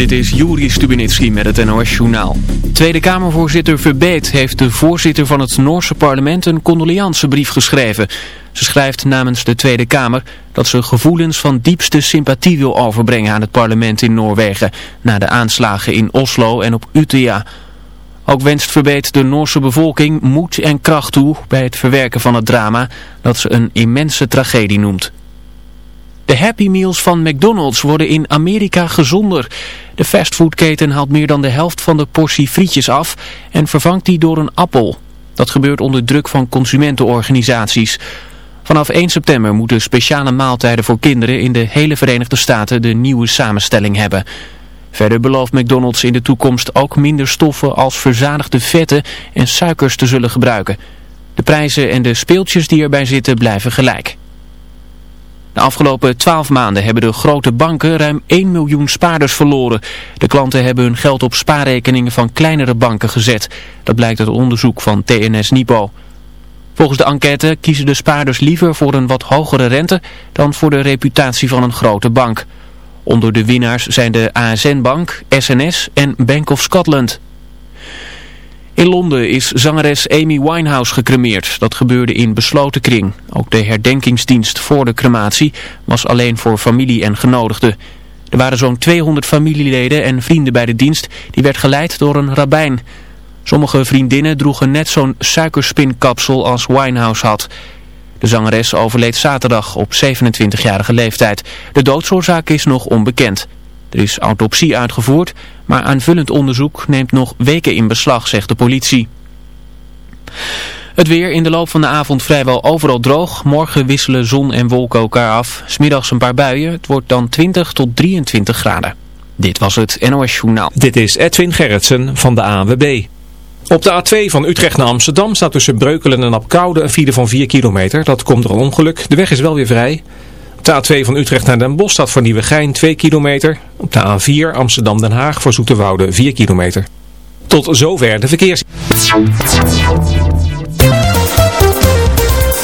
Dit is Juri Stubenitski met het NOS-journaal. Tweede Kamervoorzitter Verbeet heeft de voorzitter van het Noorse parlement een condoleancebrief geschreven. Ze schrijft namens de Tweede Kamer dat ze gevoelens van diepste sympathie wil overbrengen aan het parlement in Noorwegen... na de aanslagen in Oslo en op Utøya. Ook wenst Verbeet de Noorse bevolking moed en kracht toe bij het verwerken van het drama... dat ze een immense tragedie noemt. De Happy Meals van McDonald's worden in Amerika gezonder. De fastfoodketen haalt meer dan de helft van de portie frietjes af en vervangt die door een appel. Dat gebeurt onder druk van consumentenorganisaties. Vanaf 1 september moeten speciale maaltijden voor kinderen in de hele Verenigde Staten de nieuwe samenstelling hebben. Verder belooft McDonald's in de toekomst ook minder stoffen als verzadigde vetten en suikers te zullen gebruiken. De prijzen en de speeltjes die erbij zitten blijven gelijk. De afgelopen twaalf maanden hebben de grote banken ruim 1 miljoen spaarders verloren. De klanten hebben hun geld op spaarrekeningen van kleinere banken gezet. Dat blijkt uit onderzoek van TNS Nipo. Volgens de enquête kiezen de spaarders liever voor een wat hogere rente dan voor de reputatie van een grote bank. Onder de winnaars zijn de ASN Bank, SNS en Bank of Scotland. In Londen is zangeres Amy Winehouse gecremeerd. Dat gebeurde in besloten kring. Ook de herdenkingsdienst voor de crematie was alleen voor familie en genodigden. Er waren zo'n 200 familieleden en vrienden bij de dienst. Die werd geleid door een rabbijn. Sommige vriendinnen droegen net zo'n suikerspinkapsel als Winehouse had. De zangeres overleed zaterdag op 27-jarige leeftijd. De doodsoorzaak is nog onbekend. Er is autopsie uitgevoerd, maar aanvullend onderzoek neemt nog weken in beslag, zegt de politie. Het weer in de loop van de avond vrijwel overal droog. Morgen wisselen zon en wolken elkaar af. Smiddags een paar buien. Het wordt dan 20 tot 23 graden. Dit was het NOS Journaal. Dit is Edwin Gerritsen van de ANWB. Op de A2 van Utrecht naar Amsterdam staat tussen Breukelen en Apkoude een file van 4 kilometer. Dat komt door een ongeluk. De weg is wel weer vrij. Op de A2 van Utrecht naar Den Bosch staat voor Nieuwegein 2 kilometer. Op de A4 Amsterdam-Den Haag voor Zoeterwoude 4 kilometer. Tot zover de verkeers.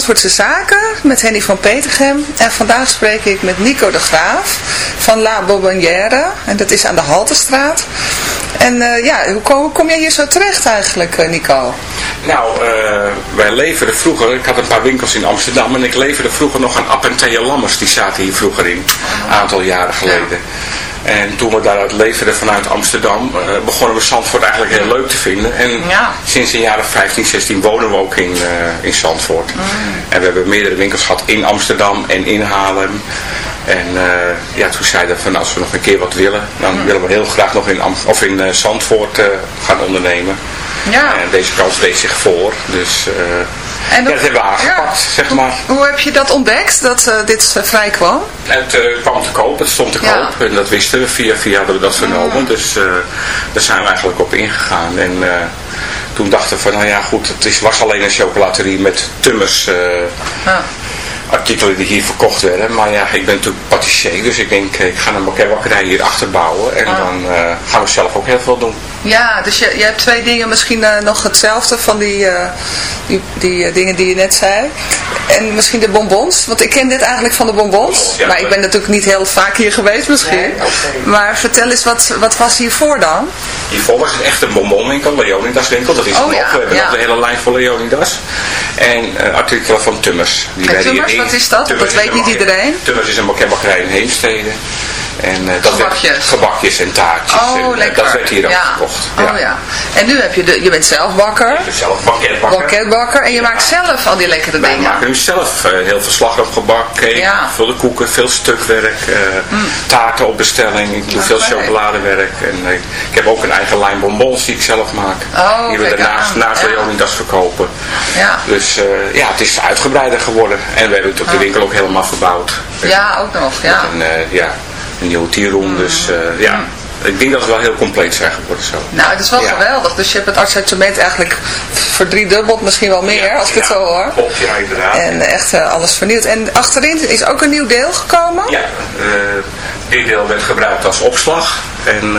Zandvoortse Zaken met Henny van Petergem. En vandaag spreek ik met Nico de Graaf van La Bobonnière. En dat is aan de Haltestraat. En eh, ja, hoe kom, kom jij hier zo terecht eigenlijk, eh, Nico? Nou, eh, wij leverden vroeger, ik had een paar winkels in Amsterdam en ik leverde vroeger nog aan App en Thea Lammers, die zaten hier vroeger in, een aantal jaren geleden. En toen we daaruit leverden vanuit Amsterdam, eh, begonnen we Zandvoort eigenlijk heel leuk te vinden. En Ja. sinds jaar of 15, 16 wonen we ook in, eh, in Zandvoort. En we hebben meerdere winkels gehad in Amsterdam en in Haarlem. En eh, ja, toen zeiden we van als we nog een keer wat willen, dan willen we heel graag nog in, Am of in Zandvoort gaan ondernemen. Ja. En deze kans deed zich voor. Dus En ja, dat hebben we aangepakt, zeg maar. Hoe heb je dat ontdekt, dat eh, dit eh, vrij kwam? Het eh, kwam te koop, het stond te Ja. koop. En dat wisten we, via via hadden we dat vernomen. Dus eh, daar zijn we eigenlijk op ingegaan. En toen dachten we van, nou ja goed, het is, was alleen een chocolaterie met tummers Ja. artikelen die hier verkocht werden. Maar ja, ik ben natuurlijk patissier, dus ik denk, ik ga een bakkerij hier achter bouwen. En Ah. dan gaan we zelf ook heel veel doen. Ja, dus je, je hebt twee dingen misschien eh, nog hetzelfde van die, eh, die, die eh, dingen die je net zei. En misschien de bonbons, want ik ken dit eigenlijk van de bonbons. Ja, maar ik ben natuurlijk niet heel vaak hier geweest misschien. Nee. Maar vertel eens, wat, wat was hiervoor dan? Hiervoor was het echt een bonbonwinkel, Leonidas winkel. Dat is Oh ja. We hebben ja. nog de hele lijn van Leonidas. En eh, artikelen van Tummers. Die En Tummers, wat is dat? Tummers Dat weet een niet iedereen. Tummers is een bakkerij in Heemstede. En, eh, werd- Gebakjes. gebakjes en taartjes. Oh, en, eh, lekker. Dat werd hier ook ja. gekocht. Oh ja. En nu heb je de, je bent zelf bakker, Ik ben zelf banketbakker. banketbakker en je maakt zelf al die lekkere dingen. maken nu zelf eh, heel veel slagroomgebak, cake. Mm. veel koeken, veel stukwerk, eh, taarten op bestelling. Ik doe veel Oké. chocoladewerk. En ik heb ook een eigen lijn bonbons die ik zelf maak. Oh, die we daarnaast naast. Leonidas verkopen. Ja. Dus ja, het is uitgebreider geworden. En we hebben natuurlijk de winkel ook helemaal verbouwd. Ja, ook nog, ja. Eh, ja, een nieuwe tierroom. Dus eh, ja, ik denk dat we wel heel compleet zijn geworden zo. Nou, het is wel Ja. geweldig. Dus je hebt het assortiment eigenlijk verdriedubbeld, misschien wel meer, als ik het Ja, zo hoor. Klopt, ja, inderdaad. En echt eh, alles vernieuwd. En achterin is ook een nieuw deel gekomen. Ja, eh, dit deel werd gebruikt als opslag. En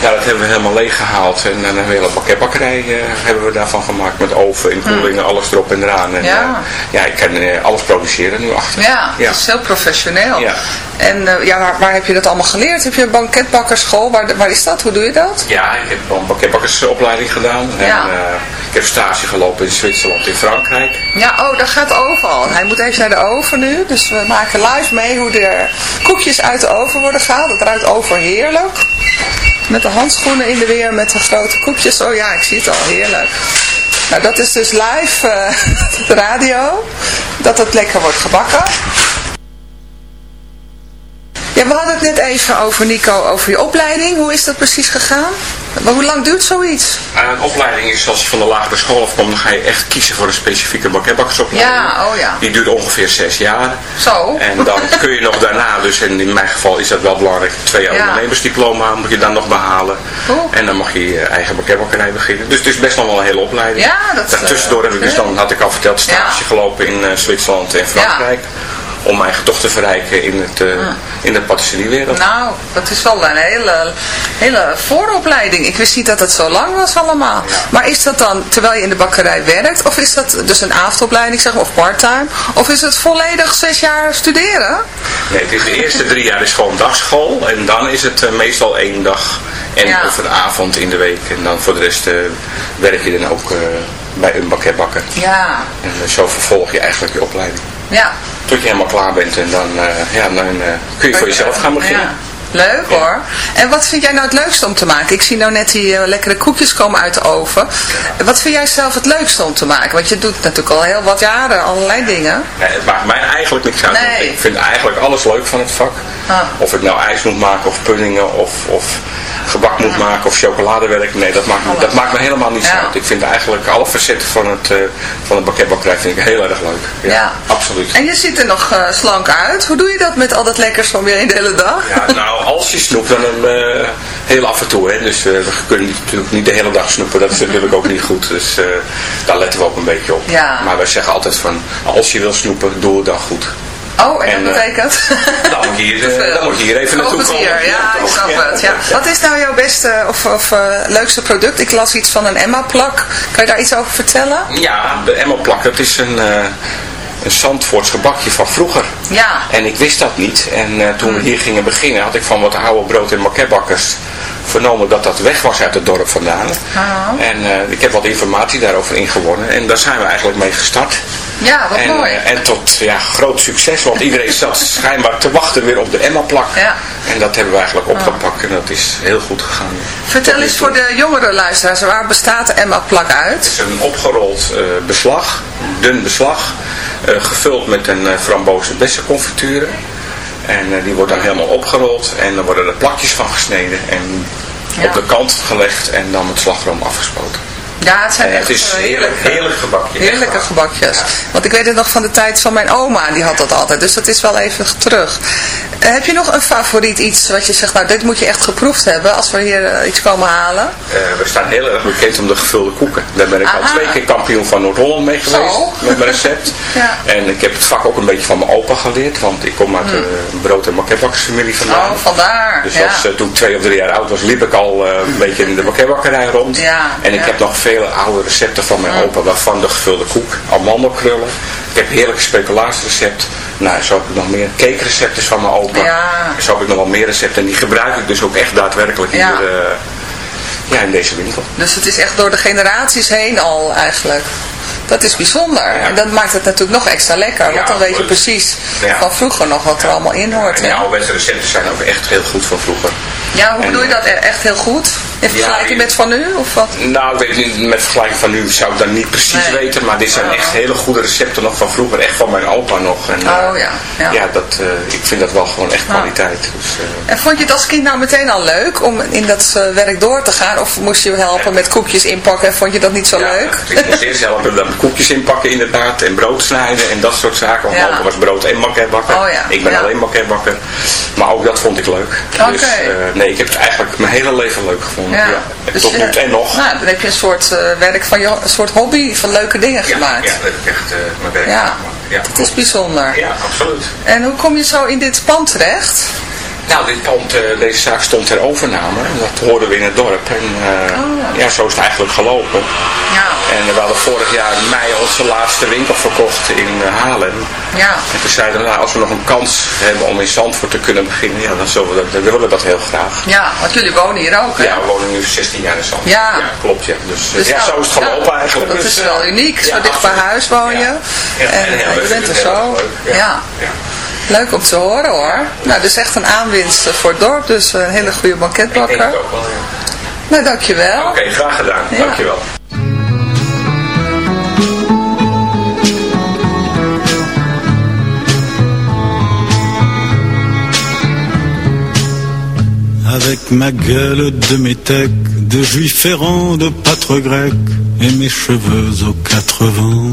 ja, dat hebben we helemaal leeg gehaald. En dan een hele bakketbakkerij eh, hebben we daarvan gemaakt. Met oven en koelingen, alles erop en eraan. En, Hmm. Ja. eh, ja, ik kan eh, alles produceren nu achter. Ja, Ja. het is heel professioneel. Ja. En ja, waar, waar heb je dat allemaal geleerd? Heb je een banketbakkerschool? Waar, waar is dat? Hoe doe je dat? Ja, ik heb een bakketbakkersopleiding gedaan. Ja. En, ik heb stage gelopen in Zwitserland, in Frankrijk. Ja, oh, daar gaat de oven al. Hij moet even naar de oven nu. Dus we maken live mee hoe de koekjes uit de oven worden gehaald. Het ruikt overheerlijk. Met de handschoenen in de weer, met de grote koekjes. Oh ja, ik zie het al, heerlijk. Nou, dat is dus live eh, de radio. Dat het lekker wordt gebakken. Ja, we hadden het net even over, Nico, over je opleiding. Hoe is dat precies gegaan? Maar hoe lang duurt zoiets? Eh, een opleiding is als je van de lagere school afkomt, dan ga je echt kiezen voor een specifieke bakketbakkersopleiding. Ja, oh ja. Die duurt ongeveer zes jaar. Zo. En dan kun je nog daarna, dus en in mijn geval is dat wel belangrijk, twee jaar Ja. ondernemersdiploma moet je dan nog behalen. En dan mag je je eigen bakketbakkerij beginnen. Dus het is best nog wel een hele opleiding. Ja, dat, eh, Daartussendoor heb ik dus dan, had ik al verteld, stage Ja. gelopen in eh, Zwitserland en Frankrijk. Om mijn toch te verrijken in, het, eh, in de patisseriewereld. Nou, dat is wel een hele, hele vooropleiding. Ik wist niet dat het zo lang was allemaal. Maar is dat dan terwijl je in de bakkerij werkt? Of is dat dus een avondopleiding zeg maar, of parttime? Of is het volledig zes jaar studeren? Nee, het is de eerste drie jaar is gewoon dagschool. En dan is het eh, meestal één dag en Ja. of een avond in de week. En dan voor de rest eh, werk je dan ook bij een bakketbakker. Ja, En zo vervolg je eigenlijk je opleiding. Ja. Tot je helemaal klaar bent en dan, eh, ja, dan eh, kun je voor jezelf gaan beginnen. Leuk hoor. En wat vind jij nou het leukste om te maken? Ik zie nou net die eh, lekkere koekjes komen uit de oven. Wat vind jij zelf het leukste om te maken? Want je doet natuurlijk al heel wat jaren allerlei dingen. Nee, het maakt mij eigenlijk niks uit. Nee. Ik vind eigenlijk alles leuk van het vak. Ah. Of ik nou ijs moet maken of puddingen of, of gebak moet maken of chocoladewerk. Nee, dat maakt, me- dat maakt me helemaal niets Ja. uit. Ik vind eigenlijk alle facetten van het, eh van het bakketbakkerij vind ik heel erg leuk. Ja. Absoluut. En je ziet er nog eh, slank uit. Hoe doe je dat met al dat lekkers van weer in de hele dag? Ja, nou, als je snoept, dan eh, heel af en toe. Hè. Dus eh, we kunnen natuurlijk niet de hele dag snoepen. Dat is natuurlijk ook niet goed. Dus eh, daar letten we ook een beetje op. Ja. Maar wij zeggen altijd van, als je wil snoepen, doe het dan goed. Oh, en dat betekent? dan, moet je hier, dan moet je hier even naartoe komen. hier, ja, ik snap Ja, het. Ja. Wat is nou jouw beste of, of leukste product? Ik las iets van een Emma-plak. Kan je daar iets over vertellen? Ja, de Emmelplak, dat is een, een Zandvoorts gebakje van vroeger. Ja. En ik wist dat niet. En eh, toen we hier gingen beginnen, had ik van wat oude brood- en maketbakkers vernomen dat dat weg was uit het dorp vandaan. Ah. En eh, ik heb wat informatie daarover ingewonnen. En daar zijn we eigenlijk mee gestart. Ja, wat en, mooi. eh, en tot ja, groot succes, want iedereen zat schijnbaar te wachten weer op de Emma-plak. Ja. En dat hebben we eigenlijk opgepakt en dat is heel goed gegaan. Vertel eens voor de jongere luisteraars, waar bestaat de Emma-plak uit? Het is een opgerold eh, beslag, dun beslag, gevuld met een uh, frambozen bessenconfiture. En eh, die wordt dan helemaal opgerold en dan worden er plakjes van gesneden en Ja. op de kant gelegd en dan met slagroom afgespoten. Ja, het zijn echt het is eh, heerlijk, heerlijk gebakje. echt Heerlijke gebakjes. Want ik weet het nog van de tijd van mijn oma, die had dat altijd. Dus dat is wel even terug. Eh, heb je nog een favoriet iets wat je zegt, nou dit moet je echt geproefd hebben als we hier eh, iets komen halen? We staan heel erg bekend om de gevulde koeken. Daar ben ik al twee keer kampioen van Noord-Holland mee geweest. Zo. Met mijn recept. Ja. En ik heb het vak ook een beetje van mijn opa geleerd. Want ik kom uit een brood- en maketbakkersfamilie vandaan. Oh, vandaar. Dus ja. als, toen ik twee of drie jaar oud was, liep ik al een beetje in de bakkerbakkerij rond. Ja, en ik heb nog vele oude recepten van mijn opa, waarvan de gevulde koek, amandelkrullen. Ik heb heerlijke speculaatsrecept. Nou, zo heb ik nog meer cakerecepten van mijn opa. Ja. Zo heb ik nog wel meer recepten. En die gebruik ik dus ook echt daadwerkelijk Ja. hier eh, ja, in deze winkel. Dus het is echt door de generaties heen al eigenlijk. Dat is bijzonder. En dat maakt het natuurlijk nog extra lekker. Want Ja, dan weet je precies Ja. van vroeger nog wat er allemaal in hoort. En de ouderwetse recepten zijn ook echt heel goed van vroeger. Ja, hoe En, bedoel je dat? E- Echt heel goed? In vergelijking met van nu? Of wat? Nou, ik weet niet, met vergelijking van nu zou ik dat niet precies Nee. weten, maar dit zijn echt hele goede recepten nog van vroeger, echt van mijn opa nog. En, Oh, eh, ja, ja. dat, eh, ik vind dat wel gewoon echt kwaliteit. Dus, eh, En vond je het als kind nou meteen al leuk om in dat werk door te gaan? Of moest je helpen met koekjes inpakken en vond je dat niet zo leuk? ik moest eerst helpen dan koekjes inpakken inderdaad, en brood snijden en dat soort zaken. Want opa was brood- en maketbakker. Oh, ja. Ik ben alleen maketbakker. Maar ook dat vond ik leuk. Oké. Dus nee, ik heb het eigenlijk mijn hele leven leuk gevonden. Ja. Ja. Dus Tot nu en nog. Nou, dan heb je een soort eh, werk van je, een soort hobby van leuke dingen Ja, gemaakt. ja, dat heb ik echt eh, mijn werk Ja. gemaakt. Ja, Het is bijzonder. Ja, absoluut. En hoe kom je zo in dit pand terecht? Nou, dit pand, eh, deze zaak stond ter overname. Dat hoorden we in het dorp. En eh, Oh. ja, zo is het eigenlijk gelopen. Ja. En we hadden vorig jaar in mei onze laatste winkel verkocht in eh, Haarlem. Ja. En toen zeiden we, nou, als we nog een kans hebben om in Zandvoort te kunnen beginnen, ja, dan, zullen we dat, dan willen we dat heel graag. Ja, want jullie wonen hier ook, hè? Ja, we wonen nu 16 jaar in Zandvoort. Ja. klopt, ja. Dus, Dus ja, nou, zo is het gelopen ja, eigenlijk. Dat Dus, is wel uniek. Zo dicht bij huis woon je. En, en je bent er zo. Ja. Leuk om te horen hoor. Nou, dus echt een aanwinst eh, voor het dorp. Dus een hele goede Ik denk banketbakker. het ook wel, ja. Nou, dankjewel. Oké, graag gedaan. Ja. Dankjewel. Avec ma gueule de métèque, de juif errant, de pâtre grec, et mes cheveux aux quatre vents.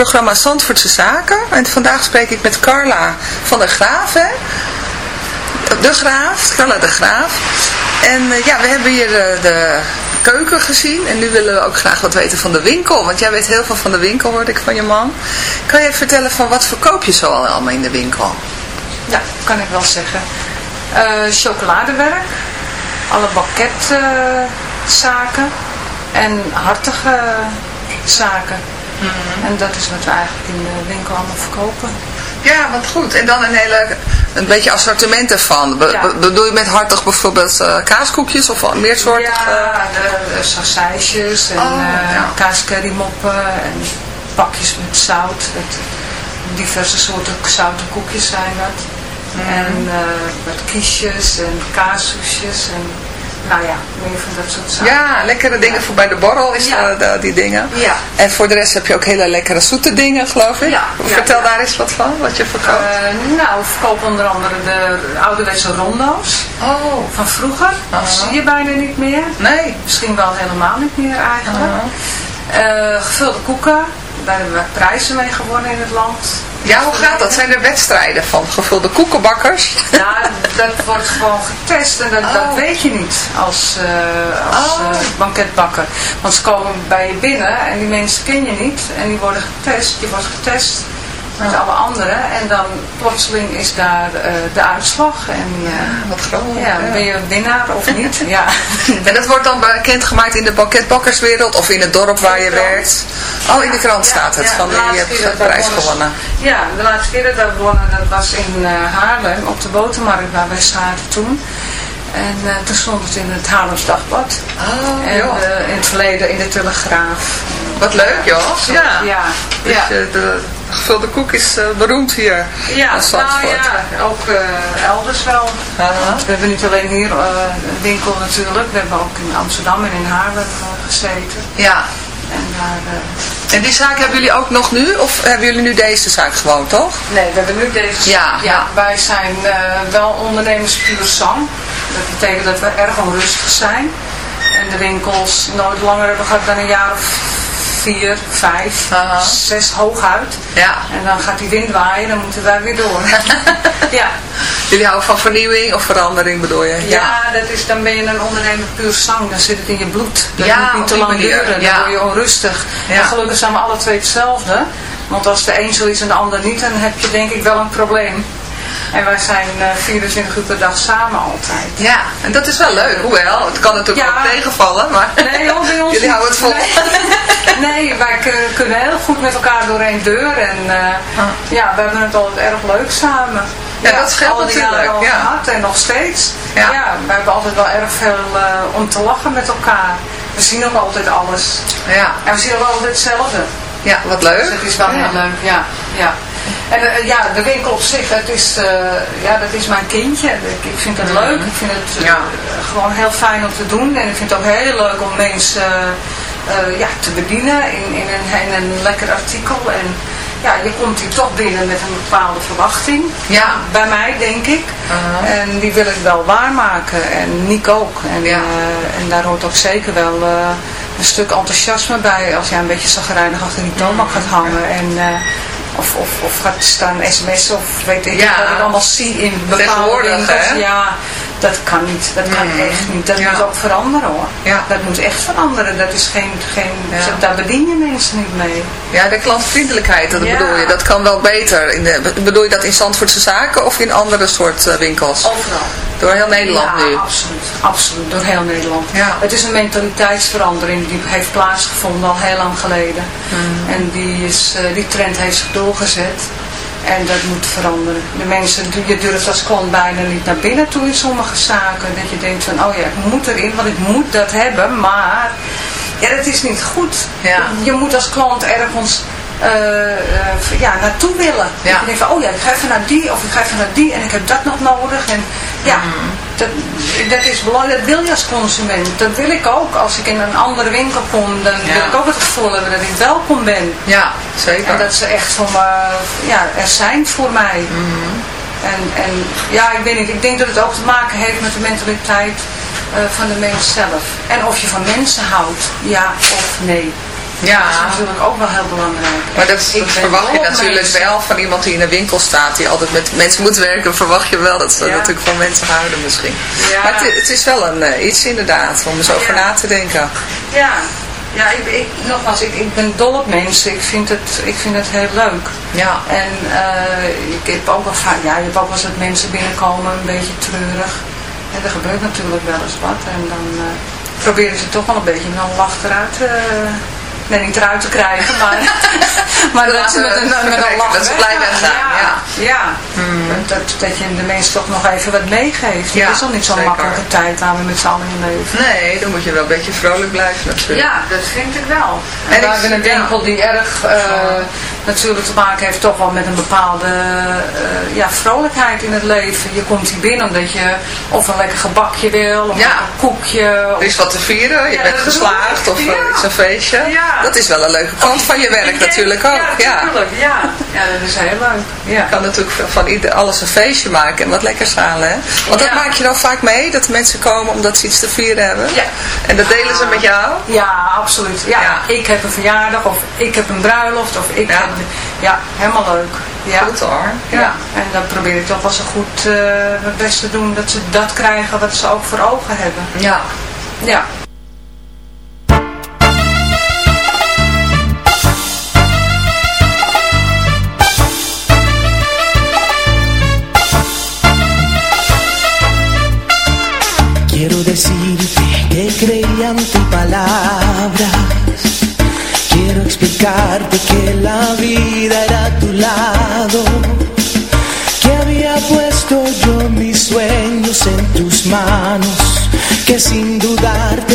Programma Zandvoortse Zaken. En vandaag spreek ik met Carla van der Graaf, hè? De Graaf, Carla de Graaf. En eh, ja, we hebben hier de, de keuken gezien. En nu willen we ook graag wat weten van de winkel. Want jij weet heel veel van de winkel, hoorde ik van je man. Kan je vertellen van wat verkoop je zo al allemaal in de winkel? Ja, kan ik wel zeggen. Eh, chocoladewerk, alle banketzaken en hartige zaken. En dat is wat we eigenlijk in de winkel allemaal verkopen. Ja, wat goed. En dan een hele, een beetje assortiment ervan. Be- Ja. bedoel je met hartig bijvoorbeeld eh, kaaskoekjes of meer soorten? Ja, de, en Oh, eh ja. kaascurrymoppen en pakjes met zout. Het, diverse soorten zoute koekjes zijn dat. En eh, wat kiesjes en kaassoesjes en nou ja, meer van dat soort zaken. Ja, lekkere dingen voor bij de borrel is Ja. eh, die dingen. Ja. En voor de rest heb je ook hele lekkere zoete dingen, geloof ik. Ja, Vertel daar eens wat van, wat je verkoopt. Eh, nou, we verkopen onder andere de ouderwetse rondo's oh. van vroeger. Dat zie je bijna niet meer. Nee. Misschien wel helemaal niet meer eigenlijk. Eh, gevulde koeken. Daar hebben we prijzen mee gewonnen in het land. Ja, hoe gaat dat? Zijn er wedstrijden van gevulde koekenbakkers? Ja, dat wordt gewoon getest en dat, dat Oh. weet je niet als, eh, als Oh. eh, banketbakker. Want ze komen bij je binnen en die mensen ken je niet en die worden getest. Je wordt getest met alle anderen en dan plotseling is daar eh, de uitslag. En, eh, Wat grappig. ja, ben je winnaar of niet? Ja. En dat wordt dan bekendgemaakt in de banketbakkerswereld of in het dorp waar je werkt? Oh, in de krant staat het, van je hebt prijs wonnen- gewonnen. Ja, de laatste keer dat we wonnen, dat was in eh, Haarlem, op de botermarkt waar wij zaten toen. En eh, toen stond het in het Haarlems Dagblad. Oh, en in het verleden in de Telegraaf. Wat leuk, joh. Ja. ja. Dus de gevulde koek is eh, beroemd hier Ja, in nou ja, ook eh, elders wel. We hebben niet alleen hier eh, een winkel natuurlijk, we hebben ook in Amsterdam en in Haarlem eh, gezeten. Ja. En daar... eh, En die zaak hebben jullie ook nog nu? Of hebben jullie nu deze zaak gewoon, toch? Nee, we hebben nu deze. Ja, ja. wij zijn eh, wel ondernemers puur sang. Dat betekent dat we erg onrustig zijn. En de winkels nooit langer hebben gehad dan een jaar of vier, vijf, Aha. zes hooguit. Ja. En dan gaat die wind waaien, dan moeten wij weer door. ja. Jullie houden van vernieuwing of verandering bedoel je? Ja, dat is, dan ben je een ondernemer puur zang. Dan zit het in je bloed. Dat Ja, moet niet te lang duren. Dan word je onrustig. Ja. En gelukkig zijn we alle twee hetzelfde. Want als de een zo is en de ander niet, dan heb je denk ik wel een probleem. En wij zijn eh, 24 uur per dag samen altijd. Ja, en dat is wel leuk. Hoewel, het kan natuurlijk Ja. ook tegenvallen, maar Nee, hoor, bij ons jullie niet. houden het vol. Nee, nee, wij kunnen heel goed met elkaar door één deur. En eh, ja, we hebben het altijd erg leuk samen. Ja, dat scheelt al die natuurlijk, al ja. gehad en nog steeds. Ja. Ja. we hebben altijd wel erg veel eh, om te lachen met elkaar. We zien ook altijd alles. Ja, En we zien ook altijd hetzelfde. Ja wat leuk. Dus het is wel Ja. heel leuk, ja. ja. En eh, ja, de winkel op zich, dat is, eh, ja, dat is mijn kindje. Ik, ik vind het leuk. Ik vind het eh, Ja. gewoon heel fijn om te doen. En ik vind het ook heel leuk om mensen ja, te bedienen in, in, een, in een lekker artikel. En ja, je komt hier toch binnen met een bepaalde verwachting. Ja. Bij mij, denk ik. En die wil ik wel waarmaken. En Nick ook. En, Ja. eh, en daar hoort ook zeker wel eh, een stuk enthousiasme bij. Als jij een beetje zagrijnig achter die toonbank gaat hangen. En, eh, of, of, of gaat staan sms'en of weet ik Ja. wat ik allemaal zie in bepaalde winkels. hè? Ja, dat kan niet. Dat kan Mm. echt niet. Dat Ja. moet ook veranderen hoor. Ja. Dat moet echt veranderen. Dat is geen, geen, Ja. daar bedien je mensen niet mee. Ja, de klantvriendelijkheid, dat bedoel je. Dat kan wel beter. In de, bedoel je dat in Zandvoortse zaken of in andere soort eh, winkels? Overal. Door heel Nederland nu. absoluut. Absoluut, door heel Nederland. Ja. Het is een mentaliteitsverandering die heeft plaatsgevonden al heel lang geleden. Hmm. En die, is, eh, die trend heeft zich doorgezet. En dat moet veranderen. De mensen, je durft als klant bijna niet naar binnen toe in sommige zaken. Dat je denkt van, oh ja, ik moet erin, want ik moet dat hebben. Maar, ja, dat is niet goed. Ja. Je moet als klant ergens eh, eh, ja, naartoe willen. Ja. Dat je denkt van, oh ja, ik ga even naar die of ik ga even naar die en ik heb dat nog nodig. En ja, Mm. Dat, dat is belangrijk. Dat wil je als consument. Dat wil ik ook. Als ik in een andere winkel kom, dan Ja. wil ik ook het gevoel hebben dat ik welkom ben. Ja, zeker. En dat ze echt voor me, ja, er zijn voor mij. Mm. En, en ja, ik weet niet, ik denk dat het ook te maken heeft met de mentaliteit eh, van de mens zelf. En of je van mensen houdt, ja of nee. Ja. Dat is natuurlijk ook wel heel belangrijk. Maar dat, verwacht je natuurlijk mensen. wel van iemand die in een winkel staat, die altijd met mensen moet werken, verwacht je wel dat ze Ja. natuurlijk van mensen houden misschien. Ja. Maar het, het is wel een, eh, iets inderdaad, om eens over Ja. na te denken. Ja, ja ik, ik, nogmaals, ik, ik ben dol op mensen. Ik vind het, ik vind het heel leuk. Ja. En eh, ik heb ook wel vaak, ja, je hebt ook wel eens dat mensen binnenkomen, een beetje treurig. En er gebeurt natuurlijk wel eens wat. En dan eh, proberen ze toch wel een beetje met een lach eruit, eh, nee niet eruit te krijgen, maar, maar dat, ze met een, met een lach dat ze blij weggaan. weggaan, ja. Ja, Dat, dat je de mensen toch nog even wat meegeeft. Ja, het is al niet zo'n makkelijke tijd waar we met z'n allen in leven. Nee, dan moet je wel een beetje vrolijk blijven natuurlijk. Ja, dat vind ik wel. En, En we hebben een winkel die erg eh, natuurlijk te maken heeft toch wel met een bepaalde eh, ja, vrolijkheid in het leven. Je komt hier binnen omdat je of een lekker gebakje wil, of Ja. een koekje. Er Of, is wat te vieren, je Ja, bent dat geslaagd of eh, iets een feestje. Ja. Dat is wel een leuke kant van je werk natuurlijk ook. Ja, Ja. natuurlijk. Ja. ja, dat is heel leuk. Ja. Je kan natuurlijk van ieder, alles een feestje maken en wat lekkers halen. Hè? Want dat maak je dan vaak mee, dat mensen komen omdat ze iets te vieren hebben. Ja. En dat delen ze met jou. Ja, absoluut. Ja, ik heb een verjaardag of ik heb een bruiloft of ik Ja. heb... Ja, helemaal leuk. Ja. Goed hoor. Ja. en dan probeer ik toch wel zo goed eh, mijn best te doen dat ze dat krijgen wat ze ook voor ogen hebben. Ja. Ja.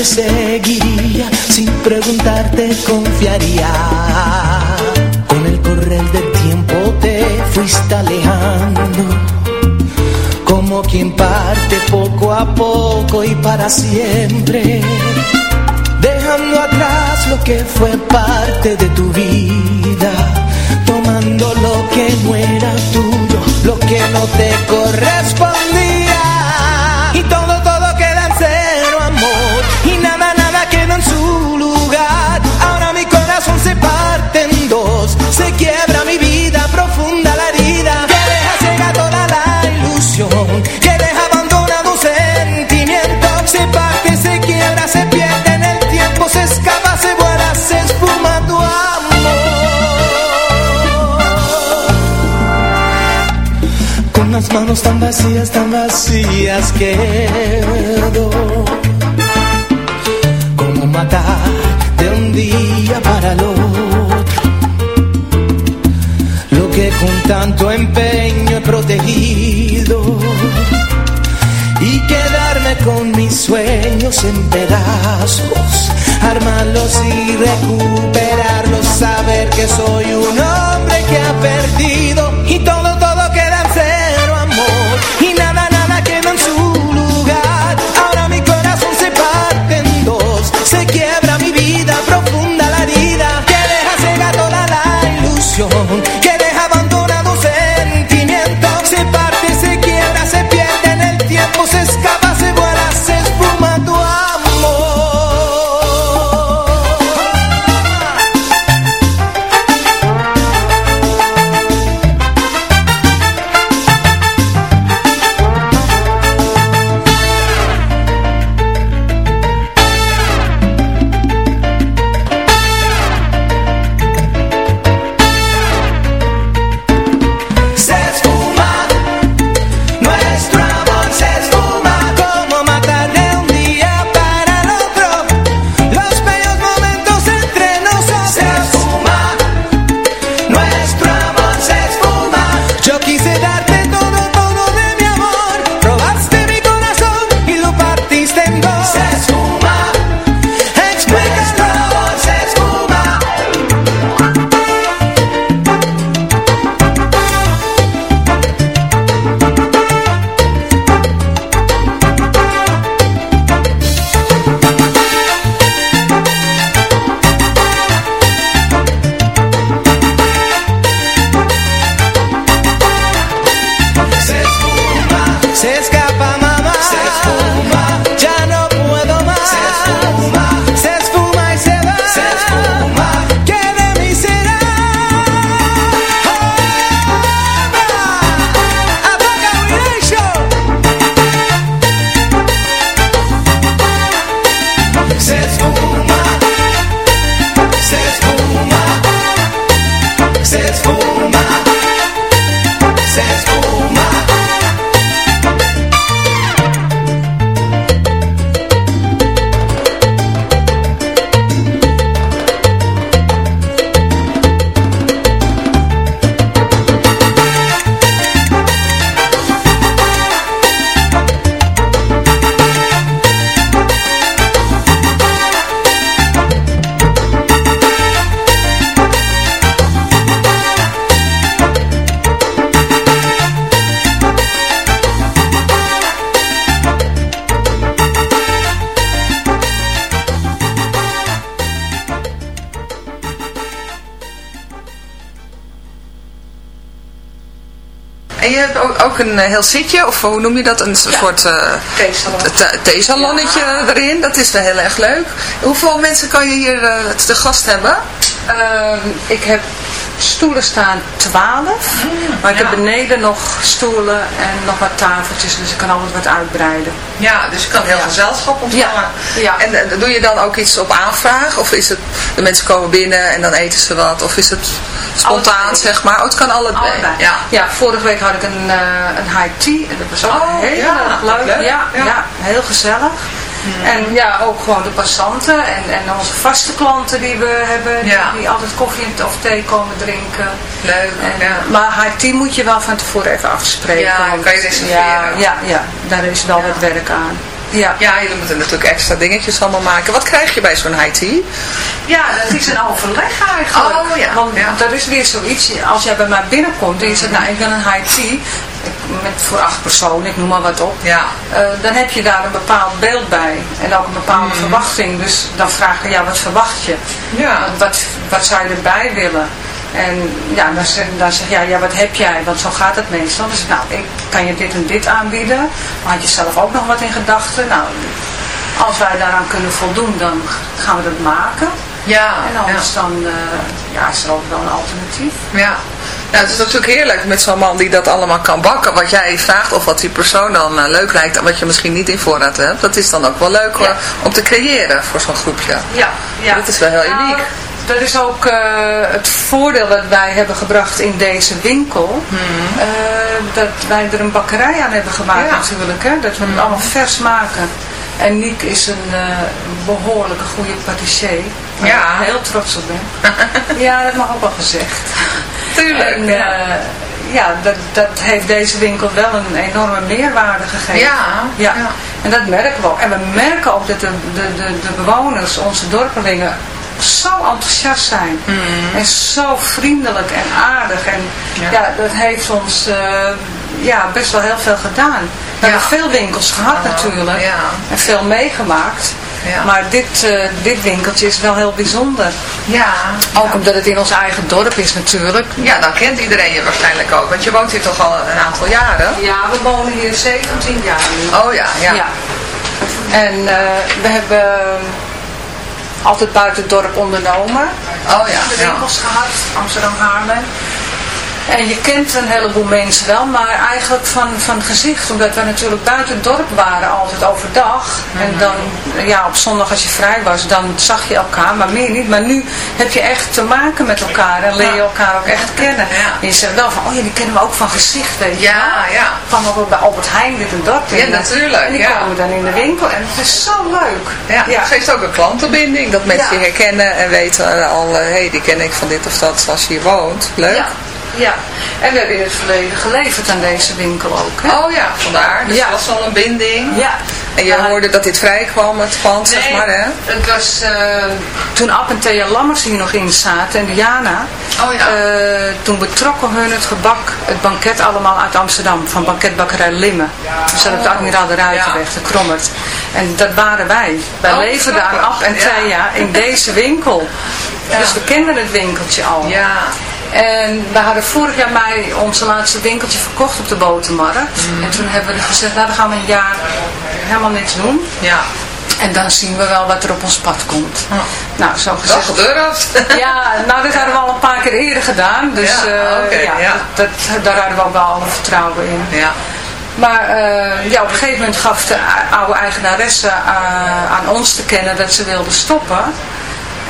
Seguiría, sin preguntarte confiaría. Con el correr del tiempo te fuiste alejando como quien parte poco a poco y para siempre, dejando atrás lo que fue parte de tu vida, tomando lo que no era tuyo, lo que no te correspondía. Manos tan vacías, tan vacías quedo. Como matar de un día para el otro. Lo que con tanto empeño he protegido. Y quedarme con mis sueños en pedazos, armarlos y recuperarlos, saber que soy un hombre que ha perdido ook, een eh, heel zitje, of hoe noem je dat? Een soort eh, the- theesalonnetje erin. Dat is wel heel erg leuk. Hoeveel mensen kan je hier eh, te gast hebben? Ehm, ik heb stoelen staan 12, maar ik heb beneden nog stoelen en nog wat tafeltjes, dus ik kan altijd wat uitbreiden. Ja, dus je kan heel gezelschap ontvangen. Ja. En eh, doe je dan ook iets op aanvraag? Of is het, de mensen komen binnen en dan eten ze wat? Of is het spontaan, zeg maar? Oh, het kan allebei. Allebei. Ja. Ja, vorige week had ik een, eh, een high tea en dat was ook Oh, heel ja, leuk. leuk. Ja, Ja. ja. heel gezellig. En ja, ook gewoon de passanten en, en onze vaste klanten die we hebben, die, altijd koffie of thee komen drinken. Leuk, En, ja. Maar high tea moet je wel van tevoren even afspreken. Ja, want- kan je reserveren. Ja, ja, ja, daar is wel wat werk aan. Ja. Ja, jullie moeten natuurlijk extra dingetjes allemaal maken. Wat krijg je bij zo'n high tea? Ja, dat is een overleg eigenlijk. Oh, ja, Want ja. dat is weer zoiets, als jij bij mij binnenkomt en je zegt, nou ik wil een high tea, met, voor acht personen, ik noem maar wat op. Ja. Eh, dan heb je daar een bepaald beeld bij en ook een bepaalde Mhm. verwachting. Dus dan vraag je, ja wat verwacht je? Ja. Wat, wat zou je erbij willen? En ja, dan zeg, dan zeg je, ja, ja, wat heb jij? Want zo gaat het meestal. Dus nou, ik kan je dit en dit aanbieden. Maar had je zelf ook nog wat in gedachten? Nou, als wij daaraan kunnen voldoen, dan gaan we dat maken. Ja, En anders dan eh, ja, is er ook wel een alternatief. Ja. Nou, het is natuurlijk heerlijk met zo'n man die dat allemaal kan bakken. Wat jij vraagt of wat die persoon dan eh, leuk lijkt en wat je misschien niet in voorraad hebt. Dat is dan ook wel leuk om te creëren voor zo'n groepje. Ja, ja. Dat is wel heel Nou, uniek. Dat is ook eh, het voordeel dat wij hebben gebracht in deze winkel. Eh, dat wij er een bakkerij aan hebben gemaakt Ja. natuurlijk. Hè? Dat we het allemaal vers maken. En Niek is een eh, behoorlijke goede patissier. Waar Ja. ik heel trots op ben. ja, dat mag ook wel gezegd. Tuurlijk, En, ja. ja, dat, dat heeft deze winkel wel een enorme meerwaarde gegeven. Ja, ja. ja. En dat merken we ook. En we merken ook dat de, de, de, de bewoners, onze dorpelingen, zo enthousiast zijn. En zo vriendelijk en aardig. En Ja. ja, dat heeft ons eh, ja, best wel heel veel gedaan. We hebben veel winkels gehad natuurlijk. ja. En veel meegemaakt. Ja. Maar dit, eh, dit winkeltje is wel heel bijzonder. Ja. Ook omdat het in ons eigen dorp is natuurlijk. Ja, dan kent iedereen je waarschijnlijk ook. Want je woont hier toch al een aantal jaren? Ja, we wonen hier 17 jaar nu. Oh ja, ja. En eh, we hebben altijd buiten het dorp ondernomen. Oh ja, De ja. winkels gehad, Amsterdam Haarlem. En je kent een heleboel mensen wel, maar eigenlijk van, van gezicht. Omdat we natuurlijk buiten het dorp waren, altijd overdag. En Mhm. dan, ja, op zondag als je vrij was, dan zag je elkaar, maar meer niet. Maar nu heb je echt te maken met elkaar en leer je elkaar ook echt kennen. En je zegt wel van, oh ja, die kennen we ook van gezicht, weet je Ja, ja. Van ook bij Albert Heijn dit en dat. Ja, En, eh, natuurlijk, En die ja. komen dan in de winkel en het is zo leuk. Ja, het geeft ook een klantenbinding. Dat mensen Ja. je herkennen en weten eh, al, hé, hey, die ken ik van dit of dat als je hier woont. Leuk. Ja. Ja, en we hebben in het verleden geleverd aan deze winkel ook. Hè? Oh ja, vandaar. Dus Ja. dat was al een binding. Ja. En je hoorde dat dit vrij kwam, het pand, zeg maar, hè? het was eh, toen Ab en Thea Lammers hier nog in zaten en Diana. Oh ja. eh, toen betrokken hun het gebak, het banket allemaal uit Amsterdam, van banketbakkerij Limmen. Dus dat op de Admiraal de Ruitenweg, de Krommert. En dat waren wij. Wij Oh, leverden aan. Ab en Ja. Thea in deze winkel. Dus we kenden het winkeltje al. Ja. En we hadden vorig jaar mei onze laatste winkeltje verkocht op de botermarkt. Mm. En toen hebben we gezegd, nou dan gaan we een jaar helemaal niks doen. Ja. En dan zien we wel wat er op ons pad komt. Nou, zo gezegd. gedurfd. Ja, nou dat hadden we al een paar keer eerder gedaan. Dus Ja, eh, ja, ja. Dat, dat- daar hadden we ook wel alle vertrouwen in. Ja. Maar eh, ja, op een gegeven moment gaf de oude eigenaresse eh, aan ons te kennen dat ze wilde stoppen.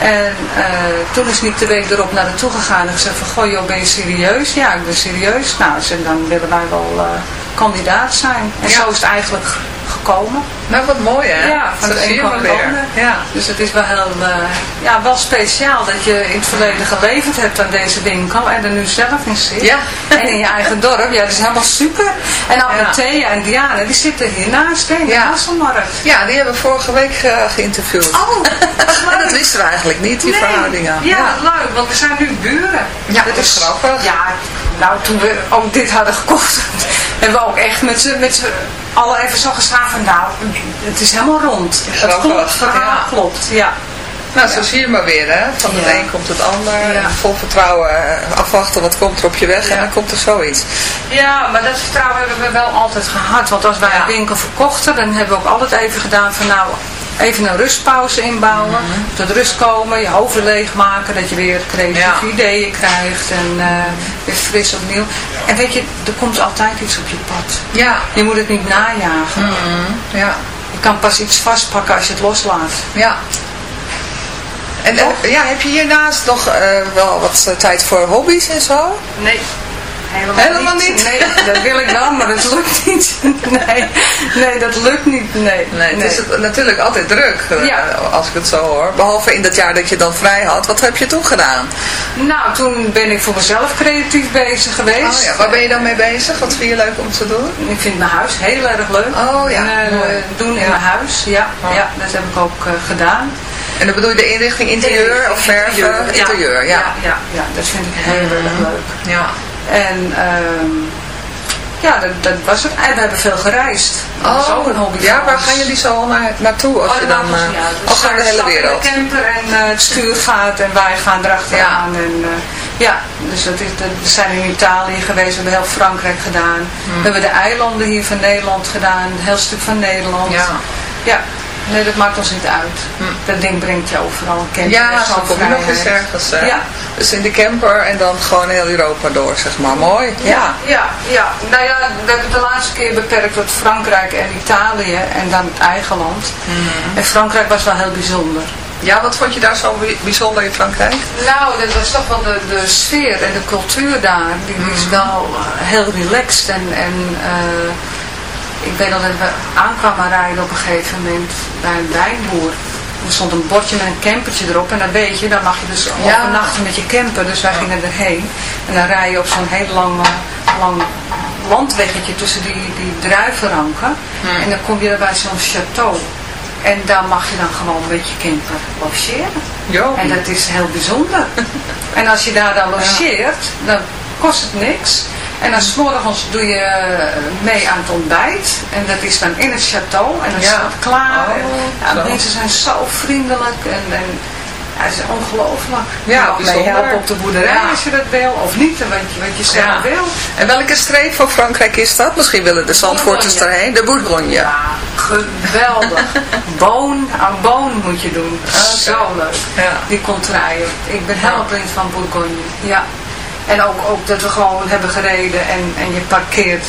En eh, toen is niet de week erop naar haar toe gegaan en gezegd van, goh joh, ben je serieus? Ja, ik ben serieus. Nou, ze, dan willen wij wel eh, kandidaat zijn. En zo is het eigenlijk gekomen. Nou, wat mooi hè? Ja, van zie een kwam het. Ja. Dus het is wel heel, eh, ja, wel speciaal dat je in het verleden geleverd hebt aan deze winkel en er nu zelf in zit. Ja. En in je eigen dorp. Ja, dat is helemaal super. En dan Ja. En Diana, die zitten hiernaast hè, in de Ja. Hasselmarkt. Ja, die hebben we vorige week geïnterviewd. Oh, dat wisten we eigenlijk niet, die Nee. verhoudingen. Ja, leuk, want we zijn nu buren. Ja, dat is grappig. Ja, nou toen we ook dit hadden gekocht, hebben we ook echt met z'n met allen even zo gestaan van nou, het is helemaal rond. Grappig, klopt, verhaal ja. klopt, ja. Nou, zo zie je maar weer, hè. Van het Ja. een komt het ander. Ja. Vol vertrouwen eh, afwachten wat komt er op je weg. En dan komt er zoiets. Ja, maar dat vertrouwen hebben we wel altijd gehad. Want als wij Ja. een winkel verkochten, dan hebben we ook altijd even gedaan van nou, even een rustpauze inbouwen. Mhm. Tot rust komen, je hoofd weer leegmaken, dat je weer creatieve Ja. ideeën krijgt en eh, weer fris opnieuw. En weet je, er komt altijd iets op je pad. Ja. Je moet het niet najagen. Mhm. Ja. Je kan pas iets vastpakken als je het loslaat. Ja. En ja, heb je hiernaast nog eh, wel wat eh, tijd voor hobby's en zo? Nee. Helemaal, Helemaal niet? Nee, dat wil ik wel, maar dat lukt niet. Nee, nee dat lukt niet. Nee, Nee, het is natuurlijk altijd druk, eh, Ja. als ik het zo hoor. Behalve in dat jaar dat je dan vrij had. Wat heb je toen gedaan? Nou, toen ben ik voor mezelf creatief bezig geweest. Oh ja, waar ben je dan mee bezig? Wat vind je leuk om te doen? Ik vind mijn huis heel erg leuk. Oh ja, En, eh, doen in Ja. mijn huis, ja, Oh. ja, dat heb ik ook eh, gedaan. En dan bedoel je de inrichting interieur of verven? Interieur, Interieur, ja. ja. Ja, ja, dat vind ik heel erg leuk. Ja. En ehm, ja, dat, dat was het. En we hebben veel gereisd. Dat is ook een hobby Oh, ja, waar gaan jullie zo al naar, naartoe? Als Oh, je dan eh, ja, dus de hele wereld. de camper en eh, het stuur gaat en wij gaan erachteraan. En, eh, ja, dus dat is, dat, we zijn in Italië geweest, we hebben heel Frankrijk gedaan. Hmm. We hebben de eilanden hier van Nederland gedaan, een heel stuk van Nederland. Ja. ja. Nee, dat maakt ons niet uit. Dat ding brengt je overal. Een camper. Ja, zo kom je nog eens ergens. Ja. Dus in de camper en dan gewoon heel Europa door, zeg maar. Mooi. Ja. Ja, ja, ja. Nou ja, we hebben de laatste keer beperkt tot Frankrijk en Italië en dan het eigen land. En Frankrijk was wel heel bijzonder. Ja, wat vond je daar zo bij- bijzonder in Frankrijk? Nou, dat was toch wel de, de sfeer en de cultuur daar. Die Mm. is wel eh, heel relaxed. En, en eh, ik weet dat we aankwamen rijden op een gegeven moment bij een wijnboer. Er stond een bordje met een campertje erop. En dan weet je, dan mag je dus Ja. overnachten met je camper. Dus wij gingen erheen. En dan rij je op zo'n heel lang, lang landweggetje tussen die, die druivenranken. Hmm. En dan kom je bij zo'n château. En daar mag je dan gewoon met je camper logeren. En dat is heel bijzonder. en als je daar dan logeert, dan kost het niks. En dan 's morgens doe je eh, mee aan het ontbijt. En dat is dan in het château. En dan Ja. staat het klaar. Oh, en, ja, mensen zijn zo vriendelijk. En, en ja, het is ongelooflijk. Ja, mag mee helpen op de boerderij Ja. als je dat wil. Of niet, wat je, wat je zelf Ja. wil. En welke streek van Frankrijk is dat? Misschien willen de Zandvoorters erheen. De Bourgogne. Ja, geweldig. Boon aan boon moet je doen. Zo leuk. Die contraien. Ik ben helemaal blind van Bourgogne. Ja. En ook, ook dat we gewoon hebben gereden en, en je parkeert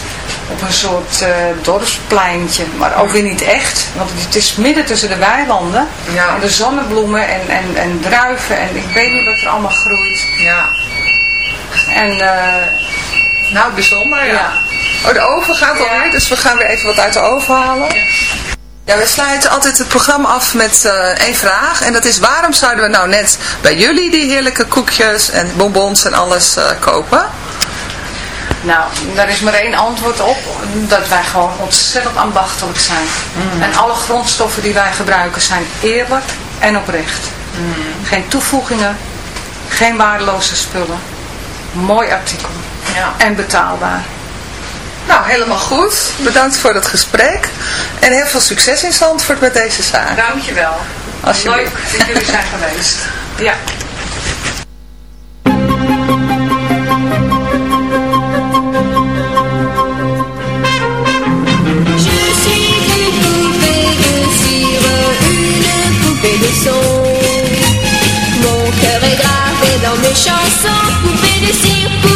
op een soort eh, dorpspleintje. Maar ook weer niet echt. Want het is midden tussen de weilanden. Ja. En de zonnebloemen en, en, en druiven. En ik weet niet wat er allemaal groeit. Ja. En eh, Nou, bijzonder, ja. Ja. Oh, de oven gaat alweer, dus we gaan weer even wat uit de oven halen. Ja, we sluiten altijd het programma af met eh, één vraag. En dat is, waarom zouden we nou net bij jullie die heerlijke koekjes en bonbons en alles eh, kopen? Nou, daar is maar één antwoord op. Dat wij gewoon ontzettend ambachtelijk zijn. En alle grondstoffen die wij gebruiken zijn eerlijk en oprecht. Geen toevoegingen, geen waardeloze spullen. Mooi artikel. Ja. En betaalbaar. Nou, helemaal goed. Bedankt voor het gesprek. En heel veel succes in Zandvoort met deze zaak. Dankjewel. Alsjeblieft. Leuk dat jullie zijn geweest. Ja. Mon cœur est gravé dans mes chansons, poupée de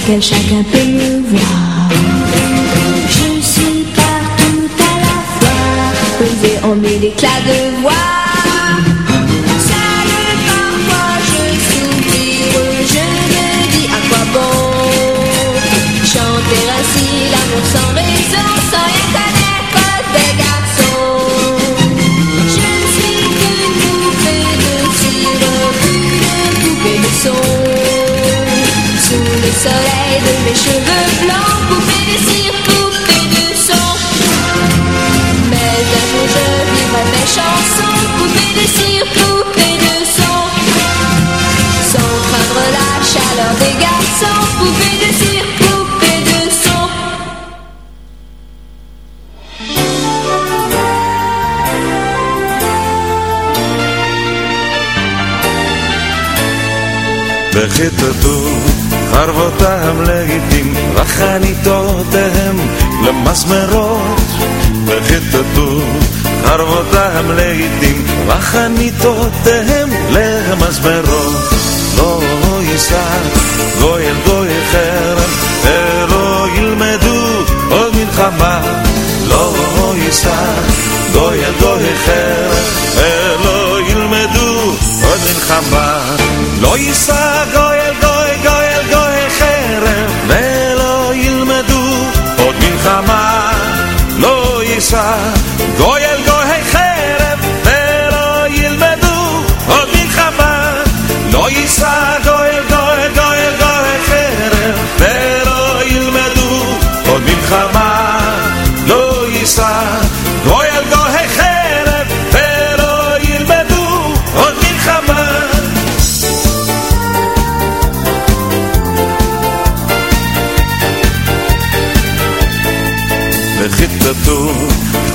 lequel chacun peut me voir. Je suis partout à la fois, brisé en mille éclats de voix. soleil de mes cheveux blancs, poupée de cire, poupée de son. Mais un jour je vivrai mes chansons, poupée de cire, poupée de son. Sans craindre la chaleur des garçons, poupée de cire, poupée de son. Vergeet חרבותם לעתים וחניתותיהם למסמרות וכיתתו חרבותם לעתים וחניתותיהם למסמרות לא יישא גוי אל גוי חרם ולא ילמדו עוד מלחמה לא יישא גוי אל גוי חרם ולא ילמדו עוד מלחמה לא יישא יישא גוי אל גוי חרם ולא ילמדו עוד מלחמה לא יישא גוי אל גוי גוי אל גוי חרם ולא ילמדו עוד מלחמה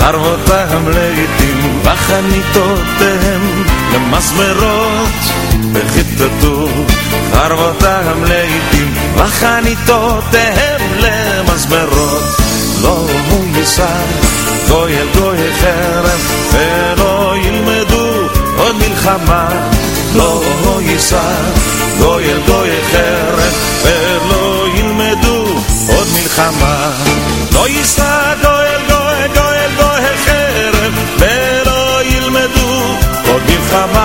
חרבותם לעתים וחניתותיהם למסמרות וכיתתו חרבותם לעתים וחניתותיהם למסמרות לא יישא גוי אל גוי חרם ולא ילמדו עוד מלחמה לא יישא גוי אל גוי חרם ולא ילמדו עוד מלחמה לא יישא גוי אל גוי babá